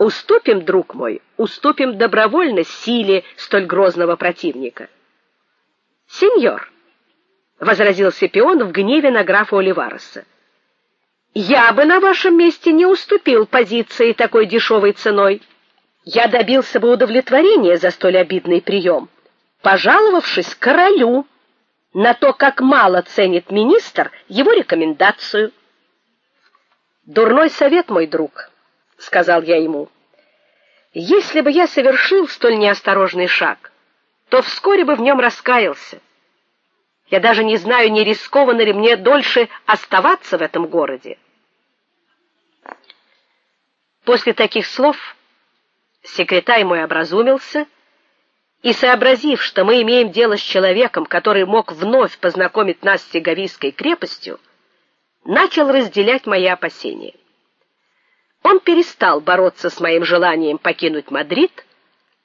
Уступим, друг мой, уступим добровольно силе столь грозного противника. Сеньор, возразил Сепион в гневе на графа Оливареса. Я бы на вашем месте не уступил позиции такой дешевой ценой. Я добился бы удовлетворения за столь обидный прием, пожаловавшись королю на то, как мало ценит министр его рекомендацию. Дурной совет, мой друг, сказал я ему. Если бы я совершил столь неосторожный шаг, то вскоре бы в нем раскаялся. Я даже не знаю, не рискованно ли мне дольше оставаться в этом городе. После таких слов секретарь мой образумился и, сообразив, что мы имеем дело с человеком, который мог вновь познакомить нас с Сеговийской крепостью, начал разделять мои опасения. Он перестал бороться с моим желанием покинуть Мадрид,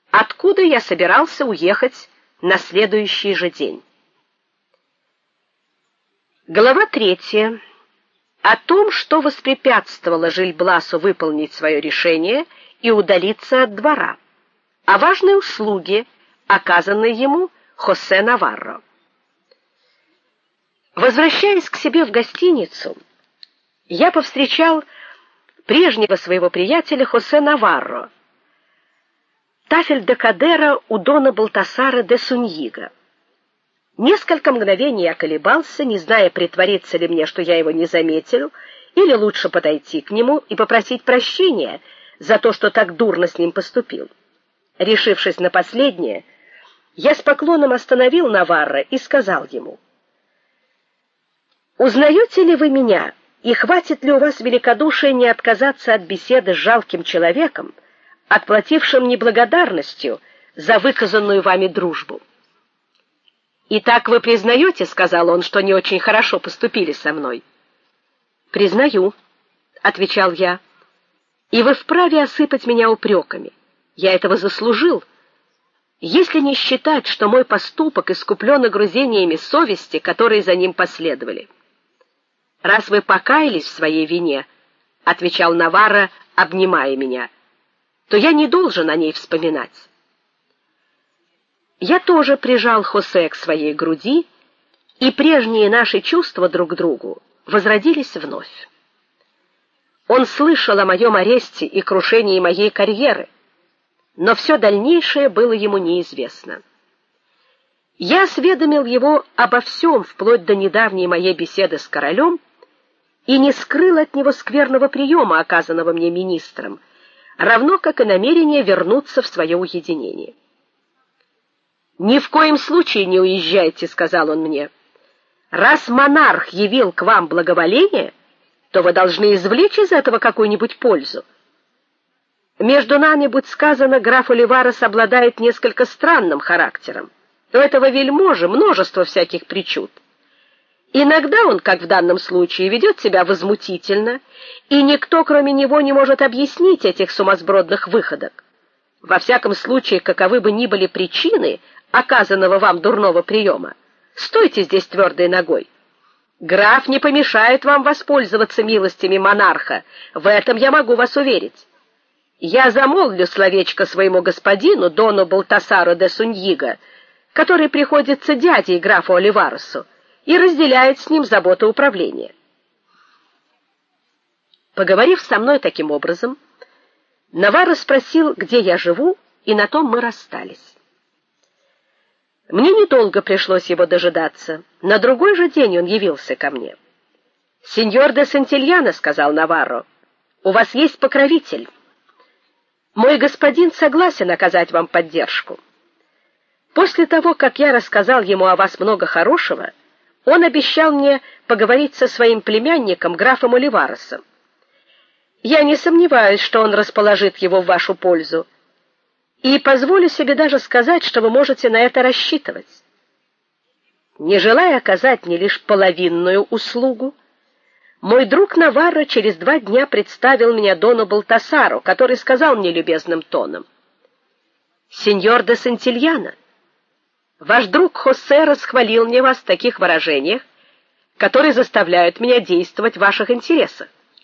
откуда я собирался уехать на следующий же день. Глава третья. О том, что воспрепятствовало Жильбласу выполнить свое решение и удалиться от двора. О важной услуге, оказанной ему Хосе Наварро. Возвращаясь к себе в гостиницу, я повстречал прежнего своего приятеля Хосе Наварро. Тафель де Кадера у дона Балтасара де Суньига. Несколько мгновений я колебался, не зная, притвориться ли мне, что я его не заметил, или лучше подойти к нему и попросить прощения за то, что так дурно с ним поступил. Решившись на последнее, я с поклоном остановил Наварра и сказал ему: "Узнаете ли вы меня, и хватит ли у вас великодушия не отказаться от беседы с жалким человеком, отплатившим неблагодарностью за выказанную вами дружбу?" Итак, вы признаете, сказал он, что не очень хорошо поступили со мной. Признаю, отвечал я. И вы вправе осыпать меня упреками. Я этого заслужил. Если не считать, что мой поступок искуплен нагрузениями совести, которые за ним последовали. Раз вы покаялись в своей вине, отвечал Навара, обнимая меня, то я не должен о ней вспоминать. Я тоже прижал Хосе к своей груди, и прежние наши чувства друг к другу возродились вновь. Он слышал о моем аресте и крушении моей карьеры, но все дальнейшее было ему неизвестно. Я осведомил его обо всем вплоть до недавней моей беседы с королем и не скрыл от него скверного приема, оказанного мне министром, равно как и намерение вернуться в свое уединение. Ни в коем случае не уезжайте, сказал он мне. Раз монарх явил к вам благоволение, то вы должны извлечь из этого какую-нибудь пользу. Между нами, будь сказано, граф Оливарес обладает несколько странным характером. У этого вельможи множество всяких причуд. Иногда он, как в данном случае, ведет себя возмутительно, и никто, кроме него, не может объяснить этих сумасбродных выходок. Во всяком случае, каковы бы ни были причины, оказанного вам дурного приема. Стойте здесь твердой ногой. Граф не помешает вам воспользоваться милостями монарха, в этом я могу вас уверить. Я замолвлю словечко своему господину дону Балтасару де Суньига, который приходится дядей графу Оливаресу и разделяет с ним заботы управления. Поговорив со мной таким образом, Наварро спросил, где я живу, и на том мы расстались. Мне недолго пришлось его дожидаться. На другой же день он явился ко мне. "Сеньор де Сантильяно", сказал Наварро. "У вас есть покровитель. Мой господин согласен оказать вам поддержку. После того, как я рассказал ему о вас много хорошего, он обещал мне поговорить со своим племянником графом Оливаресом. Я не сомневаюсь, что он расположит его в вашу пользу и позволю себе даже сказать, что вы можете на это рассчитывать. Не желая оказать мне лишь половинную услугу, мой друг Наварро через два дня представил меня дону Балтасару, который сказал мне любезным тоном: "Сеньор де Сантильяно, ваш друг Хосе расхвалил мне вас в таких выражениях, которые заставляют меня действовать в ваших интересах.